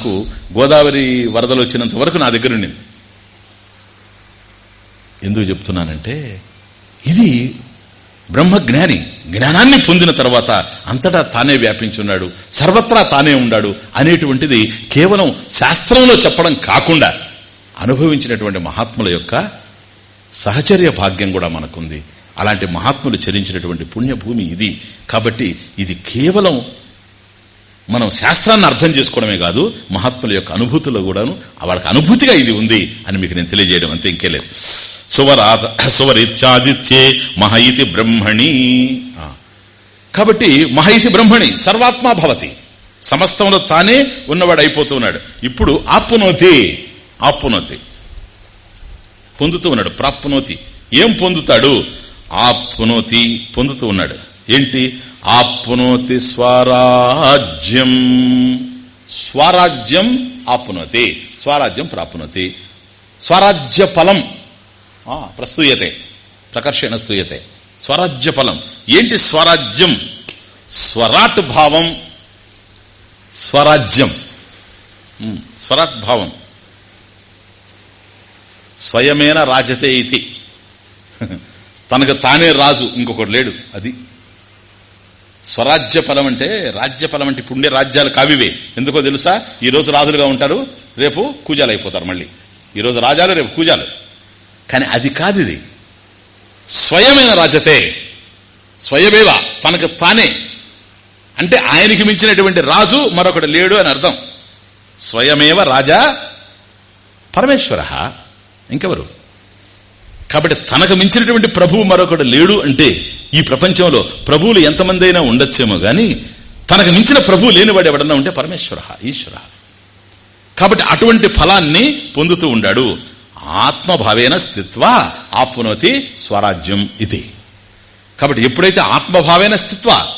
నాకు గోదావరి వరదలు వచ్చినంత వరకు నా దగ్గర ఉండింది. ఎందుకు చెప్తున్నానంటే ఇది బ్రహ్మజ్ఞాని జ్ఞానాన్ని పొందిన తర్వాత అంతటా తానే వ్యాపించున్నాడు సర్వత్రా తానే ఉండాడు అనేటువంటిది కేవలం శాస్త్రంలో చెప్పడం కాకుండా అనుభవించినటువంటి మహాత్ముల యొక్క సహచర్య భాగ్యం కూడా మనకుంది. అలాంటి మహాత్ములు చరించినటువంటి పుణ్యభూమి ఇది. కాబట్టి ఇది కేవలం మనం శాస్త్రాన్ని అర్థం చేసుకోవడమే కాదు మహాత్ముల యొక్క అనుభూతిలో కూడాను వాళ్ళకి అనుభూతిగా ఇది ఉంది అని మీకు నేను తెలియజేయడం అంతే ఇంకేలేదు సువరాత సువరిత్యాదిత్యే మహయితి బ్రహ్మణి. కాబట్టి మహయితి బ్రహ్మణి సర్వాత్మా భవతి. సమస్తంలో తానే ఉన్నవాడు అయిపోతూ ఉన్నాడు. ఇప్పుడు ఆప్నోతి ఆప్నోతి. పొందుతూ ఉన్నాడు ప్రాప్నోతి. ఏం పొందుతాడు? ఆప్నోతి పొందుతూ ఉన్నాడు. ఏంటి? ఆప్నోతి స్వరాజ్యం. స్వరాజ్యం ఆప్నోతి. స్వరాజ్యం ప్రాప్నోతి. స్వరాజ్య ఫలం. ప్రస్తూయతే. ప్రకర్షణ స్తూయతే. స్వరాజ్య ఫలం. ఏంటి స్వరాజ్యం? స్వరాట్ భావం. స్వరాజ్యం. స్వరాట్ భావం. స్వయమేన రాజతే ఇది. తనకు తానే రాజు ఇంకొకటి లేడు అది. స్వరాజ్య ఫలం అంటే రాజ్య ఫలం అంటే ఇప్పుడు రాజ్యాలు కావివే. ఎందుకో తెలుసా? ఈ రోజు రాజులుగా ఉంటారు రేపు కూజాలు అయిపోతారు మళ్ళీ. ఈ రోజు రాజాలు రేపు కూజాలు. కానీ అది కాదు ఇది. స్వయమైన రాజతే. స్వయమేవ? తనకు తానే. అంటే ఆయనకి మించినటువంటి రాజు మరొకడు లేడు అని అర్థం. స్వయమేవ రాజా? పరమేశ్వర. ఇంకెవరు? కాబట్టి తనకు మించినటువంటి ప్రభువు మరొకడు లేడు అంటే ఈ ప్రపంచంలో ప్రభువులు ఎంతమంది అయినా ఉండొచ్చేమో గాని తనకు మించిన ప్రభువు లేనివాడు ఎవడన్నా ఉంటే పరమేశ్వర ఈశ్వర. కాబట్టి అటువంటి ఫలాన్ని పొందుతూ ఉండాడు. ఆత్మభావేన స్థిత్వ ఆప్నోతి స్వరాజ్యం ఇది. కాబట్టి ఎప్పుడైతే ఆత్మభావేన స్థిత్వ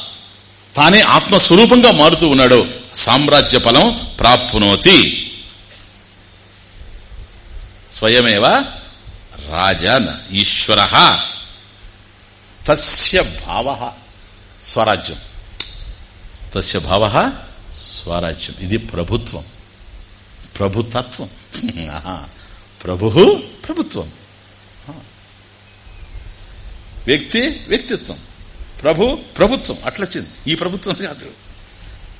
తానే ఆత్మస్వరూపంగా మారుతూ ఉన్నాడో సామ్రాజ్య ఫలం ప్రాప్నోతి. స్వయమేవ? రాజన్ ఈశ్వర. తస్య భావ స్వరాజ్యం. తస్య భావ స్వరాజ్యం. ఇది ప్రభుత్వం. ప్రభుతత్వం. ఆహా. ప్రభు ప్రభుత్వం. వ్యక్తి వ్యక్తిత్వం. ప్రభు ప్రభుత్వం. అట్లొచ్చింది. ఈ ప్రభుత్వం కాదు.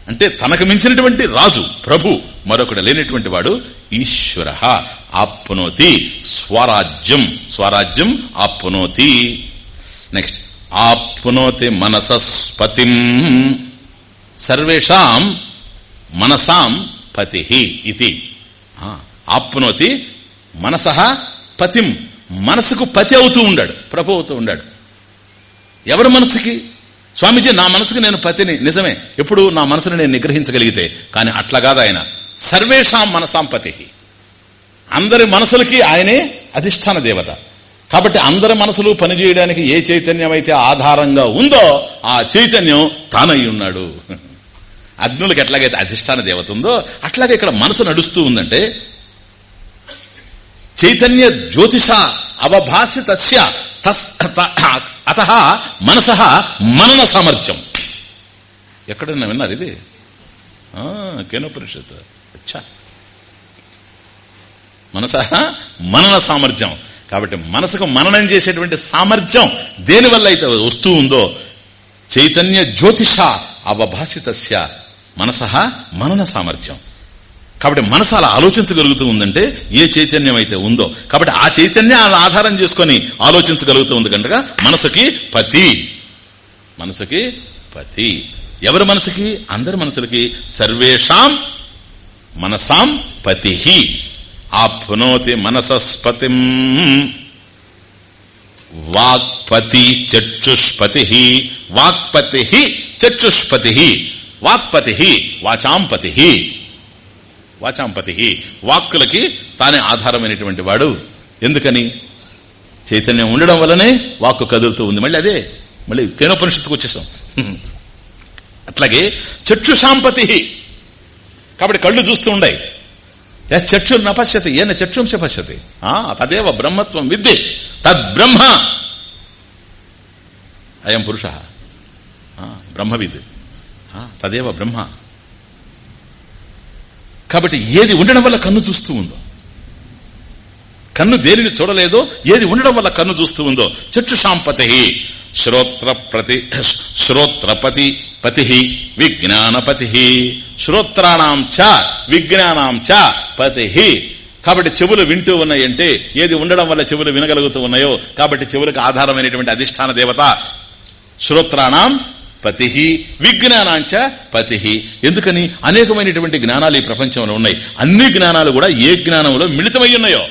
అంటే తనకు మించినటువంటి రాజు ప్రభు మరొకడు లేనటువంటి వాడు ఈశ్వర. ఆప్నోతి స్వరాజ్యం. స్వరాజ్యం ఆప్నోతి. నెక్స్ట్ ఆప్నోతి మనసస్పతి సర్వేషాం మనసాం పతి ఇది. ఆ, ఆప్నోతి మనస పతిం. మనసుకు పతి అవుతూ ఉండాడు. ప్రభు అవుతూ ఉండాడు. ఎవరి మనసుకి? స్వామీజీ నా మనసుకు నేను పతిని. నిజమే. ఎప్పుడు నా మనసును నేను నిగ్రహించగలిగితే. కానీ అట్లా కాదు ఆయన. సర్వేషాం మనసాం పతి. అందరి మనసులకి ఆయనే అధిష్టాన దేవత. కాబట్టి అందరి మనసులు పనిచేయడానికి ఏ చైతన్యం అయితే ఆధారంగా ఉందో ఆ చైతన్యం తానై ఉన్నాడు. అగ్నులకు ఎట్లాగైతే అధిష్టాన దేవత ఉందో అట్లాగే ఇక్కడ మనసు నడుస్తూ ఉందంటే చైతన్య జ్యోతిష అవభాసి తస్య అత మనస మనన సామర్థ్యం. ఎక్కడన్నా విన్నారు ఇది? ఆ, కేనోపనిషత్ అచ్చా. మనస మనన సామర్థ్యం. కాబట్టి మనసుకు మననం చేసేటువంటి సామర్థ్యం దేనివల్ల అయితే వస్తూ ఉందో చైతన్య జ్యోతిష అవభాసితస్య మనసహ మనన సామర్థ్యం. కాబట్టి మనసు అలా ఆలోచించగలుగుతూ ఉందంటే ఏ చైతన్యం అయితే ఉందో కాబట్టి ఆ చైతన్యాన్ని ఆధారం చేసుకొని ఆలోచించగలుగుతూ ఉంది కనుక మనసుకి పతి. మనసుకి పతి. ఎవరి మనసుకి? అందరి మనసులకి. సర్వేషాం మనసాం పతి. ఆప్నోతి మనసస్పతిం. వాక్పతి చక్షుష్పతి. వాక్పతి చక్షుష్పతి. వాక్పతి వాచాంపతి. వాచాంపతి. వాక్కులకి తానే ఆధారమైనటువంటి వాడు. ఎందుకని? చైతన్యం ఉండడం వల్లనే వాక్కు కదులుతూ ఉంది. మళ్ళీ అదే. మళ్ళీ కేనోపనిషత్తుకు వచ్చేసాం. అట్లాగే చక్షుషాంపతి. కాబట్టి కళ్ళు చూస్తూ ఉండాయి. ఎస్ చక్షు నపశ్యతి ఏన చక్షుంశ పశ్యతి. ఆ, తదేవ బ్రహ్మత్వం విద్ది తద్బ్రహ్మ అయం పురుష. బ్రహ్మవిద్. తదేవ బ్రహ్మ. కాబట్టి ఏది ఉండడం వల్ల కన్ను చూస్తూ ఉందో కన్ను దేనిని చూడలేదో ఏది ఉండడం వల్ల కన్ను చూస్తూ ఉందో చక్షుషాంపతి శ్రోత్ర శ్రోత్రప్రతి శ్రోత్రపతి పతి విజ్ఞానపతి శ్రోత్రాణం చ విజ్ఞానాం చ పతి కాబట్టి చెవులు వింటూ ఉన్నాయంటే ఏది ఉండడం వల్ల చెవులు వినగలుగుతూ ఉన్నాయో కాబట్టి చెవులకు ఆధారమైనటువంటి అధిష్టాన దేవత శ్రోత్రాణం పతి విజ్ఞానాంచ పతి ఎందుకని అనేకమైనటువంటి జ్ఞానాలు ఈ ప్రపంచంలో ఉన్నాయి. అన్ని జ్ఞానాలు కూడా ఏ జ్ఞానంలో మిళితమై ఉన్నాయో?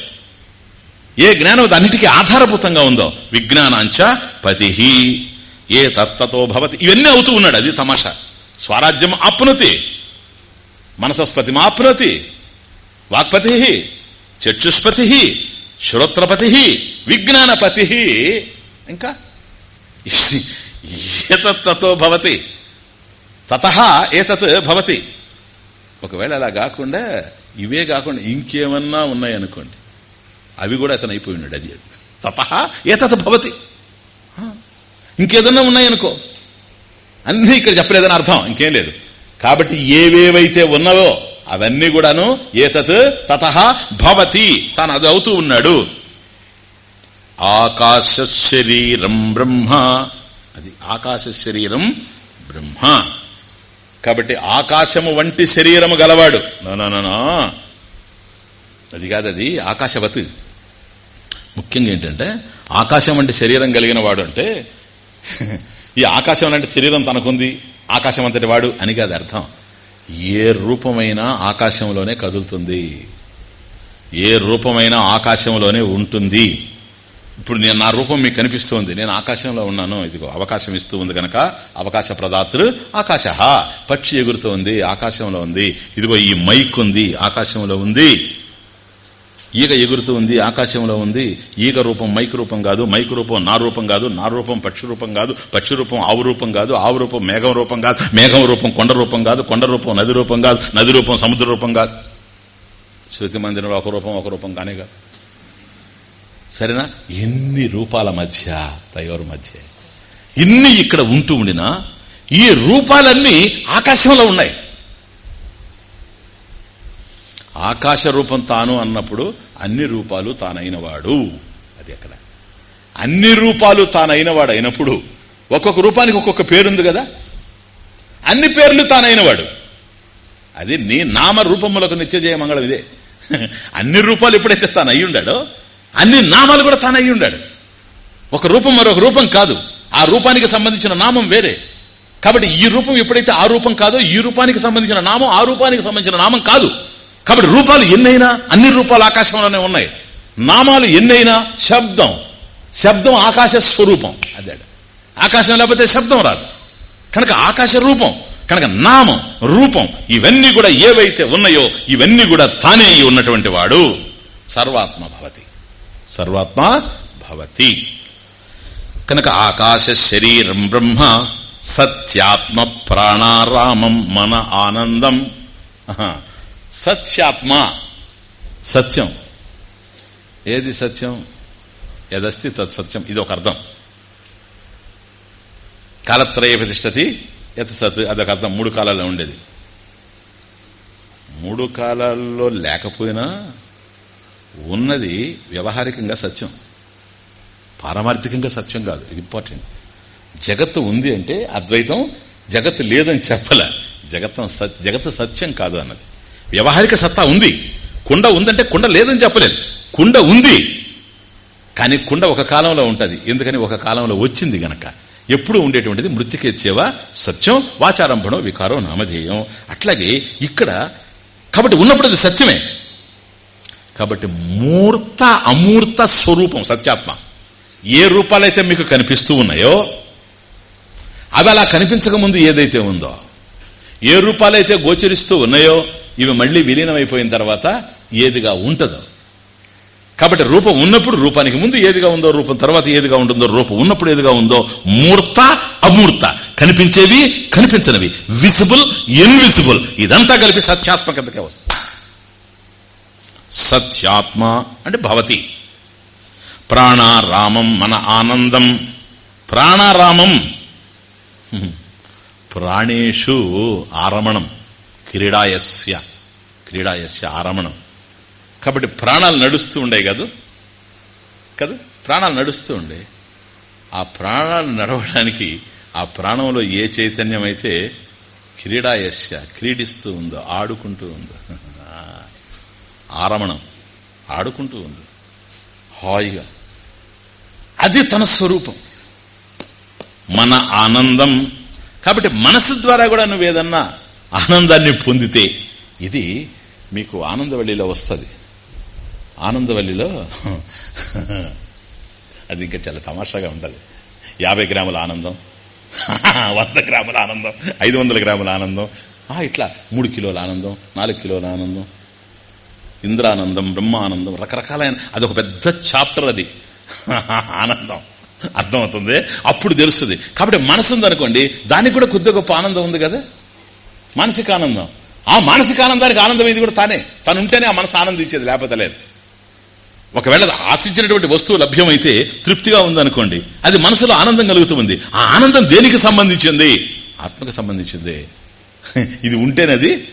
ఏ జ్ఞానం అన్నిటికీ ఆధారభూతంగా ఉందో? విజ్ఞానాంచ పతిహి. ఏ తత్తతో భవతి. ఇవన్నీ అవుతూ ఉన్నాడు అది తమాషా. స్వరాజ్యం ఆప్నుతి. మనసస్పతి మాప్నుతి వాక్పతి చక్షుష్పతి శ్రోత్రపతి విజ్ఞానపతి ఇంకా? ఏతత్తో భవతి? తత ఏతత్ భవతి. ఒకవేళ అలా కాకుండా ఇవే కాకుండా ఇంకేమన్నా ఉన్నాయనుకోండి. అవి కూడా అతను అయిపోయి ఉన్నాడు అది. తప ఏతత్ భవతి. ఇంకేదన్నా ఉన్నాయనుకో. అన్నీ ఇక్కడ చెప్పలేదని అర్థం ఇంకేం లేదు. కాబట్టి ఏవేవైతే ఉన్నావో అవన్నీ కూడాను ఏతత్ తత భవతి. తాను అది అవుతూ ఉన్నాడు. ఆకాశ శరీరం బ్రహ్మ. అది ఆకాశ శరీరం బ్రహ్మ. కాబట్టి ఆకాశము వంటి శరీరము గలవాడు. నో అది కాదది ఆకాశవత్. ముఖ్యంగా ఏంటంటే ఆకాశం అంటే శరీరం కలిగిన వాడు అంటే ఈ ఆకాశం లాంటి శరీరం తనకుంది ఆకాశం అంతటి వాడు అని కాదు అర్థం. ఏ రూపమైనా ఆకాశంలోనే కదులుతుంది. ఏ రూపమైనా ఆకాశంలోనే ఉంటుంది. ఇప్పుడు నేను నా రూపం మీకు కనిపిస్తుంది నేను ఆకాశంలో ఉన్నాను ఇదిగో అవకాశం ఇస్తూ ఉంది గనక అవకాశ ప్రదాతృ ఆకాశ పక్షి ఎగురుతోంది ఆకాశంలో ఉంది. ఇదిగో ఈ మైక్ ఉంది ఆకాశంలో ఉంది. ఈగ ఎగురుతూ ఉంది ఆకాశంలో ఉంది. ఈగ రూపం మైక్ రూపం కాదు మైక్ రూపం నా రూపం కాదు నా రూపం పక్షి రూపం కాదు పక్షి రూపం ఆవు రూపం కాదు ఆవు రూపం మేఘం రూపం కాదు మేఘం రూపం కొండ రూపం కాదు కొండ రూపం నది రూపం కాదు నది రూపం సముద్ర రూపం కాదు. శృతి మందిరంలో ఒక రూపం ఒక రూపం కానే కాదు. సరేనా? ఎన్ని రూపాల మధ్య తయోరు మధ్య ఇన్ని ఇక్కడ ఉంటూ ఉండినా ఈ రూపాలన్నీ ఆకాశంలో ఉన్నాయి. ఆకాశ రూపం తాను అన్నప్పుడు అన్ని రూపాలు తానైనవాడు. అది అక్కడ. అన్ని రూపాలు తానైనవాడు అయినప్పుడు ఒక్కొక్క రూపానికి ఒక్కొక్క పేరుంది కదా? అన్ని పేర్లు తానైనవాడు. అది నీ నామ రూపములకు నిత్యజయ మంగళం ఇదే. అన్ని రూపాలు ఎప్పుడైతే తాను అయ్యుండాడో అన్ని నామాలు కూడా తాను అయ్యుండాడు ఒక రూపం మరొక రూపం కాదు. ఆ రూపానికి సంబంధించిన నామం వేరే. కాబట్టి ఈ రూపం ఎప్పుడైతే ఆ రూపం కాదో ఈ రూపానికి సంబంధించిన నామం ఆ రూపానికి సంబంధించిన నామం కాదు. కాబట్టి రూపాలు ఎన్నైనా అన్ని రూపాలు ఆకాశంలోనే ఉన్నాయి. నామాలు ఎన్నైనా శబ్దం. శబ్దం ఆకాశ స్వరూపం. అదే. ఆకాశం లేకపోతే శబ్దం రాదు. కనుక ఆకాశ రూపం కనుక నామం రూపం ఇవన్నీ కూడా ఏవైతే ఉన్నాయో ఇవన్నీ కూడా తానే ఉన్నటువంటి వాడు సర్వాత్మ భవతి. సర్వాత్మ భవతి. కనుక ఆకాశ శరీరం బ్రహ్మ సత్యాత్మ ప్రాణారామం మన ఆనందం. సత్యాత్మ. సత్యం. ఏది సత్యం? యదస్తి తత్ సత్యం. ఇది ఒక అర్థం. కాలత్రయ ప్రతిష్టతి యత్ సత్ అదొక అర్థం. మూడు కాలాల్లో ఉండేది. మూడు కాలాల్లో లేకపోయినా ఉన్నది వ్యవహారికంగా సత్యం. పారమార్థికంగా సత్యం కాదు. ఇది ఇంపార్టెంట్. జగత్తు ఉంది అంటే అద్వైతం జగత్తు లేదని చెప్పలే. జగత్తం జగత్తు సత్యం కాదు అన్నది. వ్యవహారిక సత్తా ఉంది. కుండ ఉందంటే కుండ లేదని చెప్పలేదు. కుండ ఉంది. కానీ కుండ ఒక కాలంలో ఉంటుంది. ఎందుకని? ఒక కాలంలో వచ్చింది గనక. ఎప్పుడు ఉండేటువంటిది మృతికేచ్చేవ సత్యం వాచారంభణం వికారం నామధేయం. అట్లాగే ఇక్కడ కాబట్టి ఉన్నప్పుడు అది సత్యమే. కాబట్టి మూర్త అమూర్త స్వరూపం సత్యాత్మ. ఏ రూపాలైతే మీకు కనిపిస్తూ ఉన్నాయో అవి అలా కనిపించక ముందు ఏదైతే ఉందో ఏ రూపాలైతే గోచరిస్తూ ఉన్నాయో ఇవి మళ్ళీ విలీనమైపోయిన తర్వాత ఏదిగా ఉంటుందో. కాబట్టి రూపం ఉన్నప్పుడు రూపానికి ముందు ఏదిగా ఉందో రూపం తర్వాత ఏదిగా ఉంటుందో రూపం ఉన్నప్పుడు ఏదిగా ఉందో మూర్త అమూర్త. కనిపించేవి కనిపించనివి. విజిబుల్ ఇన్విజిబుల్ ఇదంతా కలిపి సత్యాత్మకతకే వస్తుంది సత్యాత్మ అంటే భవతి. ప్రాణారామం మన ఆనందం. ప్రాణారామం. ప్రాణేషు ఆరమణం క్రీడాయస్య క్రీడాయస్య ఆరమణం. కాబట్టి ప్రాణాలు నడుస్తూ ఉండే కాదు? కదా ప్రాణాలు నడుస్తూ ఉండే. ఆ ప్రాణాలు నడవడానికి ఆ ప్రాణంలో ఏ చైతన్యం అయితే క్రీడాయస్య క్రీడిస్తూ ఉందో ఆడుకుంటూ ఉందో ఆరమణం ఆడుకుంటూ ఉంది హాయిగా. అది తన స్వరూపం. మన ఆనందం కాబట్టి మనసు ద్వారా కూడా నువ్వు ఏదన్నా ఆనందాన్ని పొందితే ఇది మీకు ఆనందవల్లిలో వస్తుంది. ఆనందవల్లిలో అది ఇంకా చాలా తమాషాగా ఉంటుంది యాభై గ్రాముల ఆనందం వంద గ్రాముల ఆనందం ఐదు వందల గ్రాముల ఆనందం ఇట్లా మూడు కిలోల ఆనందం నాలుగు కిలోల ఆనందం ఇంద్రానందం బ్రహ్మానందం రకరకాలైన అదొక పెద్ద చాప్టర్ అది. ఆనందం. అర్థమవుతుంది? అప్పుడు తెలుస్తుంది. కాబట్టి మనసు ఉందనుకోండి దానికి కూడా కొద్ది గొప్ప ఆనందం ఉంది కదా? మానసిక ఆనందం. ఆ మానసిక ఆనందానికి ఆనందం ఇది కూడా తానే. తను ఉంటేనే ఆ మనసు ఆనందించేది లేకపోతే లేదు. ఒకవేళ ఆశించినటువంటి వస్తువు లభ్యమైతే తృప్తిగా ఉందనుకోండి అది మనసులో ఆనందం కలుగుతుంది. ఆ ఆనందం దేనికి సంబంధించింది? ఆత్మకు సంబంధించింది. ఇది ఉంటేనది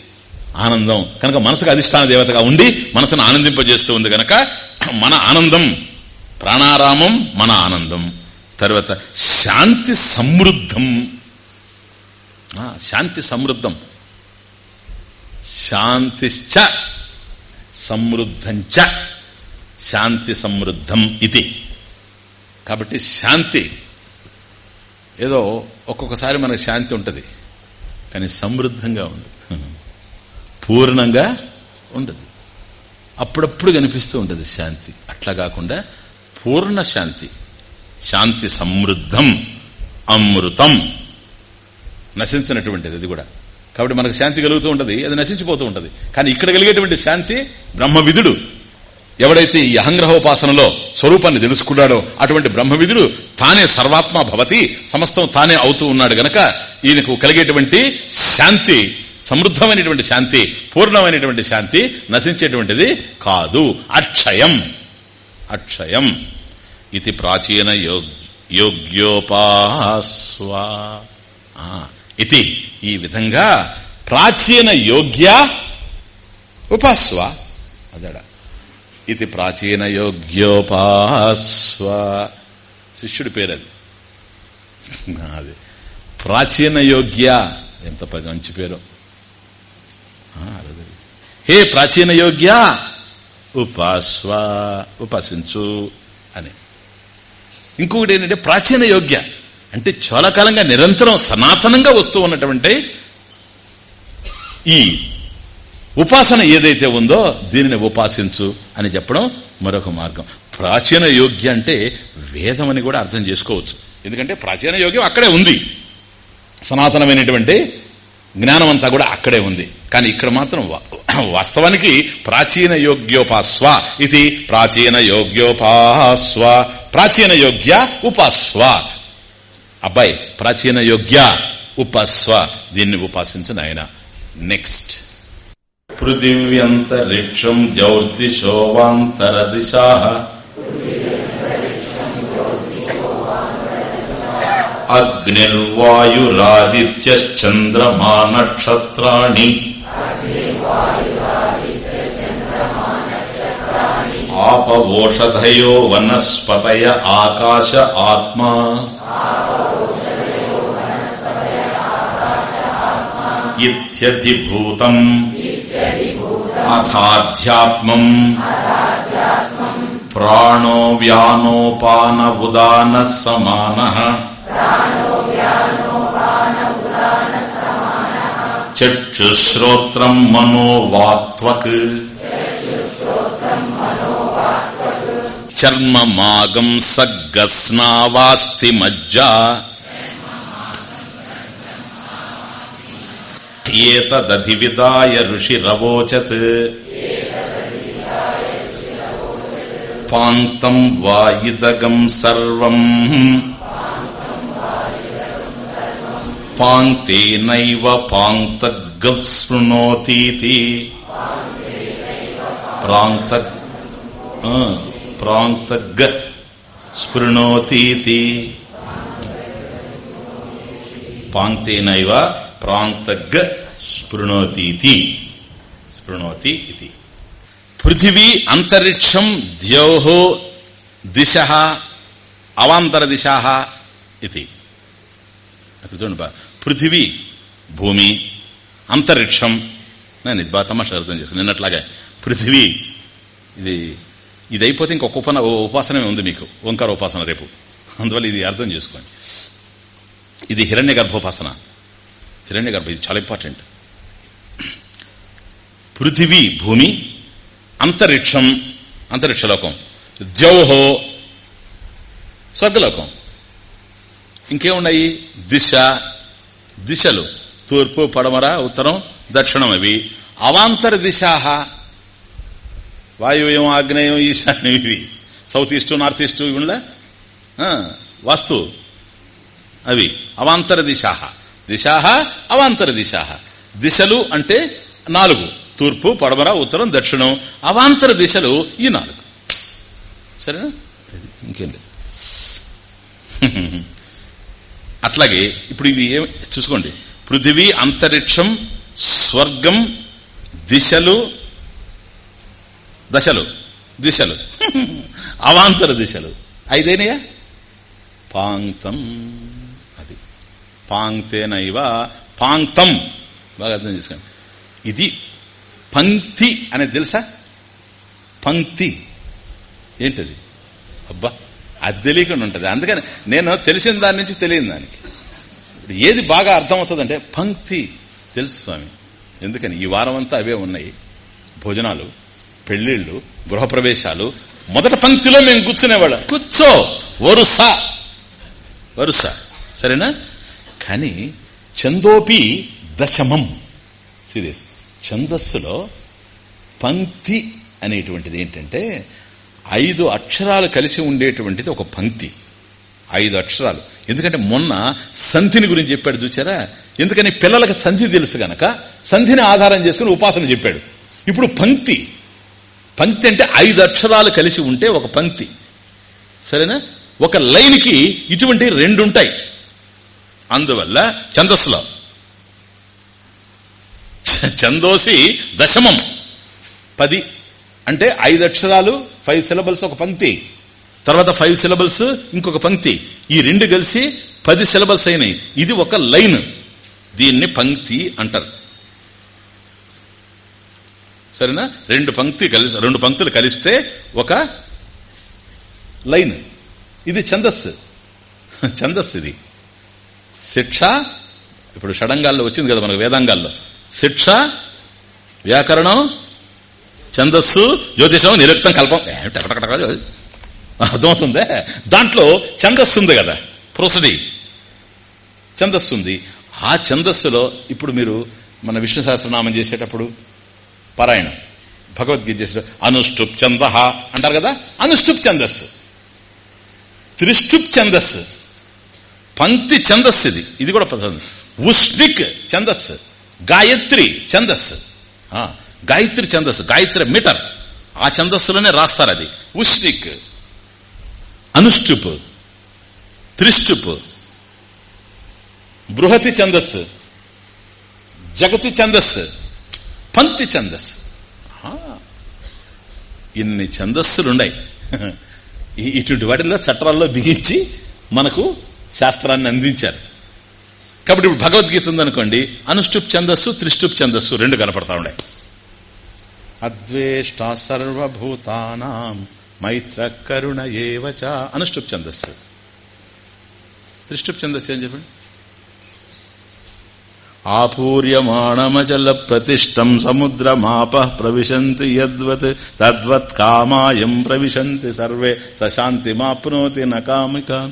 ఆనందం. కనుక మనసుకు అధిష్టాన దేవతగా ఉండి మనసును ఆనందింపజేస్తూ ఉంది గనక మన ఆనందం ప్రాణారామం మన ఆనందం. తర్వాత శాంతి సమృద్ధం. శాంతి సమృద్ధం. శాంతిశ్చ సమృద్ధంచ శాంతి సమృద్ధం ఇది. కాబట్టి శాంతి ఏదో ఒక్కొక్కసారి మనకు శాంతి ఉంటుంది కానీ సమృద్ధంగా ఉండదు. పూర్ణంగా ఉండదు. అప్పుడప్పుడు కనిపిస్తూ ఉంటుంది శాంతి. అట్లా కాకుండా పూర్ణ శాంతి. శాంతి సమృద్ధం అమృతం. నశించినటువంటిది అది కూడా. కాబట్టి మనకు శాంతి కలుగుతూ ఉంటది అది నశించిపోతూ ఉంటది. కానీ ఇక్కడ కలిగేటువంటి శాంతి బ్రహ్మవిధుడు. ఎవడైతే ఈ అహంగ్రహోపాసనలో స్వరూపాన్ని తెలుసుకున్నాడో అటువంటి బ్రహ్మవిధుడు తానే సర్వాత్మ భవతి సమస్తం తానే అవుతూ ఉన్నాడు గనక ఈయనకు కలిగేటువంటి శాంతి సమృద్ధమైనటువంటి శాంతి పూర్ణమైనటువంటి శాంతి నశించేటువంటిది కాదు. అక్షయం. అక్షయం. ఇది ప్రాచీన యోగ్యోపాస్వా. ఇది ఈ విధంగా ప్రాచీన యోగ్య ఉపాస్వ. అదడ. ఇది ప్రాచీన యోగ్యోపాస్వ. శిష్యుడి పేరు అది. అది ప్రాచీన యోగ్య. ఎంత మంచి పేరు. హే ప్రాచీన యోగ్య! ఉపాస్వ. ఉపాసించు. అని. ఇంకొకటి ఏంటంటే ప్రాచీన యోగ్య. అంటే చాలా కాలంగా నిరంతరం సనాతనంగా వస్తూ ఉన్నటువంటి ఈ ఉపాసన ఏదైతే ఉందో దీనిని ఉపాసించు అని చెప్పడం మరొక మార్గం. ప్రాచీన యోగ్య అంటే వేదం అని కూడా అర్థం చేసుకోవచ్చు. ఎందుకంటే ప్రాచీన యోగ్యం అక్కడే ఉంది. సనాతనమైనటువంటి జ్ఞానం అంతా కూడా అక్కడే ఉంది. కానీ ఇక్కడ మాత్రం వాస్తవానికి ప్రాచీన యోగ్యోపాస్వ ఇది ప్రాచీన యోగ్యోపాస్వ. ప్రాచీన యోగ్య ఉపాస్వ. అబ్బాయి ప్రాచీన యోగ్య ఉపాస్వ. దీన్ని ఉపాసించిన ఆయన నెక్స్ట్ పృథివ్యంతరిక్షం ద్యౌర్దిశోవాంతర దిశా అగ్నిర్వాయురాదిత్యంద్రమా నక్షత్రాణి आपवोषधयो वनस्पतय आकाश आत्मा। इत्यधिभूतम् अथाध्यात्मम् प्राणो व्यानोपान उदानः समानः चक्षुश्रोत्रम् मनो वाक्त्वक् చర్మమాగం సగ్గస్నావాస్తి మజ్జ మజ్జా ఏతదధివిదాయ ఋషిరవోచత్. పాంతం వాయిదగం సర్వం. పాంక్తేనైవ పాంక్తగృణోతీతి ప్రాంత ప్రాంతగ్గ స్పృణోతీతి. పాంతేనైవ ప్రాంతగ్గ స్పృణోతీతి. స్పృణోతి ఇది. పృథివీ అంతరిక్షం ద్యోహో దిశ అవాంతర దిశ ఇది. అక్కడ చూడండి పృథివీ భూమి అంతరిక్షం. నేను ఇది బాగా తమాషా అర్థం చేసుకుని నిన్నట్లాగా పృథివీ ఇది ఇది అయిపోతే ఇంకొక ఉపన ఉపాసనమే ఉంది మీకు. ఓంకార ఉపాసన రేపు. అందువల్ల ఇది అర్థం చేసుకోండి. ఇది హిరణ్య గర్భోపాసన. హిరణ్య గర్భ ఇది చాలా ఇంపార్టెంట్. పృథివీ భూమి అంతరిక్షం అంతరిక్షలోకం. ద్యౌహో స్వర్గలోకం. ఇంకేమున్నాయి? దిశ దిశలు. తూర్పు పడమర ఉత్తరం దక్షిణం అవి. అవాంతర దిశాహ. వాయువ్యం ఆగ్నేయం ఈశాన్యం ఇవి. సౌత్ ఈస్ట్ నార్త్ ఈస్ట్ ఉండ వాస్తు. అవి. అవాంతర దిశాహ. దిశాహ అవాంతర దిశాహ. దిశలు అంటే నాలుగు. తూర్పు పడమర ఉత్తరం దక్షిణం. అవాంతర దిశలు ఈ నాలుగు. సరేనా? ఇంకేం లేదు. అట్లాగే ఇప్పుడు ఇవి ఏం చూసుకోండి. పృథివీ అంతరిక్షం స్వర్గం దిశలు దశలు దిశలు. అవాంతర దిశలు. ఐదేనయా? పాంక్తం. అది. పాంక్తేనైవ పాంక్తం. బాగా అర్థం చేసుకోండి. ఇది పంక్తి అనేది తెలుసా? పంక్తి. ఏంటది? అబ్బా అది తెలియకుండా ఉంటుంది. అందుకని నేను తెలిసిన దాని నుంచి తెలియని దానికి. ఇప్పుడు ఏది బాగా అర్థమవుతుందంటే పంక్తి. తెలుసు స్వామి. ఎందుకని? ఈ వారం అంతా అవే ఉన్నాయి. భోజనాలు. పెళ్ళిళ్ళు గృహప్రవేశాలు మొదట పంక్తిలో మేము కూర్చునేవాళ్ళం. కూర్చో వరుస. వరుస. సరేనా? కానీ చందోపి దశమం. సీరియస్. ఛందస్సులో పంక్తి అనేటువంటిది ఏంటంటే ఐదు అక్షరాలు కలిసి ఉండేటువంటిది ఒక పంక్తి. ఐదు అక్షరాలు. ఎందుకంటే మొన్న సంధిని గురించి చెప్పాడు చూచారా? ఎందుకని పిల్లలకు సంధి తెలుసు గనక సంధిని ఆధారం చేసుకుని ఉపాసన చెప్పాడు. ఇప్పుడు పంక్తి. పంక్తి అంటే ఐదు అక్షరాలు కలిసి ఉంటే ఒక పంక్తి. సరేనా? ఒక లైన్కి ఇటువంటి రెండు ఉంటాయి. అందువల్ల ఛందస్సులో. చందోసి దశమం. పది అంటే ఐదు అక్షరాలు ఫైవ్ సిలబల్స్ ఒక పంక్తి. తర్వాత ఫైవ్ సిలబల్స్ ఇంకొక పంక్తి. ఈ రెండు కలిసి పది సిలబల్స్ అయినాయి. ఇది ఒక లైన్. దీన్ని పంక్తి అంటారు. సరేనా? రెండు పంక్తి కలిసి రెండు పంక్తులు కలిస్తే ఒక లైన్. ఇది ఛందస్సు. ఛందస్సు ఇది. శిక్ష ఇప్పుడు షడంగాల్లో వచ్చింది కదా మనకు వేదాంగాల్లో. శిక్ష వ్యాకరణం ఛందస్సు జ్యోతిషం నిరుక్తం కల్పం. అర్థమవుతుందే? దాంట్లో ఛందస్సు ఉంది కదా. ప్రొసడి. ఛందస్సు ఉంది. ఆ ఛందస్సులో ఇప్పుడు మీరు మన విష్ణు సహస్రనామం చేసేటప్పుడు పారాయణం. భగవద్గీత చేసే అనుష్టుప్ ఛంద అంటారు కదా? అనుష్టుప్ ఛందస్సు. త్రిష్టుప్ ఛందస్సు. పంక్తి ఛందస్సు ఇది. ఇది కూడా పదం ఉష్ణిక్ ఛందస్సు. గాయత్రి ఛందస్సు. గాయత్రి ఛందస్సు. గాయత్రి మీటర్. ఆ ఛందస్సులోనే రాస్తారు అది. ఉష్ణిక్. అనుష్టుప్. త్రిష్టుప్. బృహతి ఛందస్సు. జగతి ఛందస్సు. పంక్తి ఛందస్సు. ఇన్ని ఛందస్సులున్నాయి ఇటువంటి వాటిల్లో చట్టాల్లో బిగించి మనకు శాస్త్రాన్ని అందించారు. కాబట్టి ఇప్పుడు భగవద్గీత ఉందనుకోండి అనుష్టుప్ ఛందస్సు త్రిష్ఠుప్ ఛందస్సు రెండు కనపడతా ఉన్నాయి అద్వేష్ట సర్వభూతానాం మైత్ర కరుణ ఏవచ అనుష్టుప్ ఛందస్సు. త్రిష్ఠుప్ ఛందస్సు ఏం చెప్పండి? ఆపూర్యమాణమచల ప్రతిష్టం సముద్రమాప ప్రవిశంతి యద్వత్ తద్వత్ కామాయం ప్రవిశంతి సర్వే సశాంతి మాప్నోతి నకామిక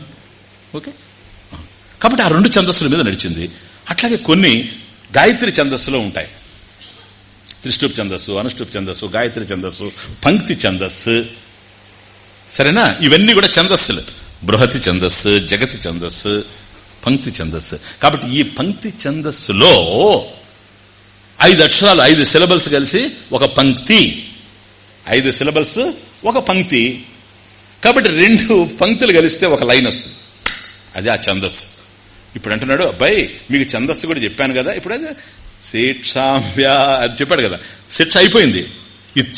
ఓకే? కాబట్టి ఆ రెండు ఛందస్సుల మీద నడిచింది. అట్లాగే కొన్ని గాయత్రి ఛందస్సులో ఉంటాయి. త్రిష్టుప్ ఛందస్సు అనుష్టుప్ ఛందస్సు గాయత్రి ఛందస్సు పంక్తి ఛందస్సు. సరేనా? ఇవన్నీ కూడా ఛందస్సులు. బృహతి ఛందస్సు జగతి ఛందస్సు పంక్తి ఛందస్సు. కాబట్టి ఈ పంక్తి ఛందస్సులో ఐదు అక్షరాలు ఐదు సిలబల్స్ కలిసి ఒక పంక్తి. ఐదు సిలబల్స్ ఒక పంక్తి. కాబట్టి రెండు పంక్తులు కలిస్తే ఒక లైన్ వస్తుంది. అది ఆ ఛందస్సు. ఇప్పుడు అంటున్నాడు అబ్బాయి మీకు ఛందస్సు కూడా చెప్పాను కదా. ఇప్పుడు అది శిక్షాంబ్యా అది చెప్పాడు కదా. శిక్ష అయిపోయింది.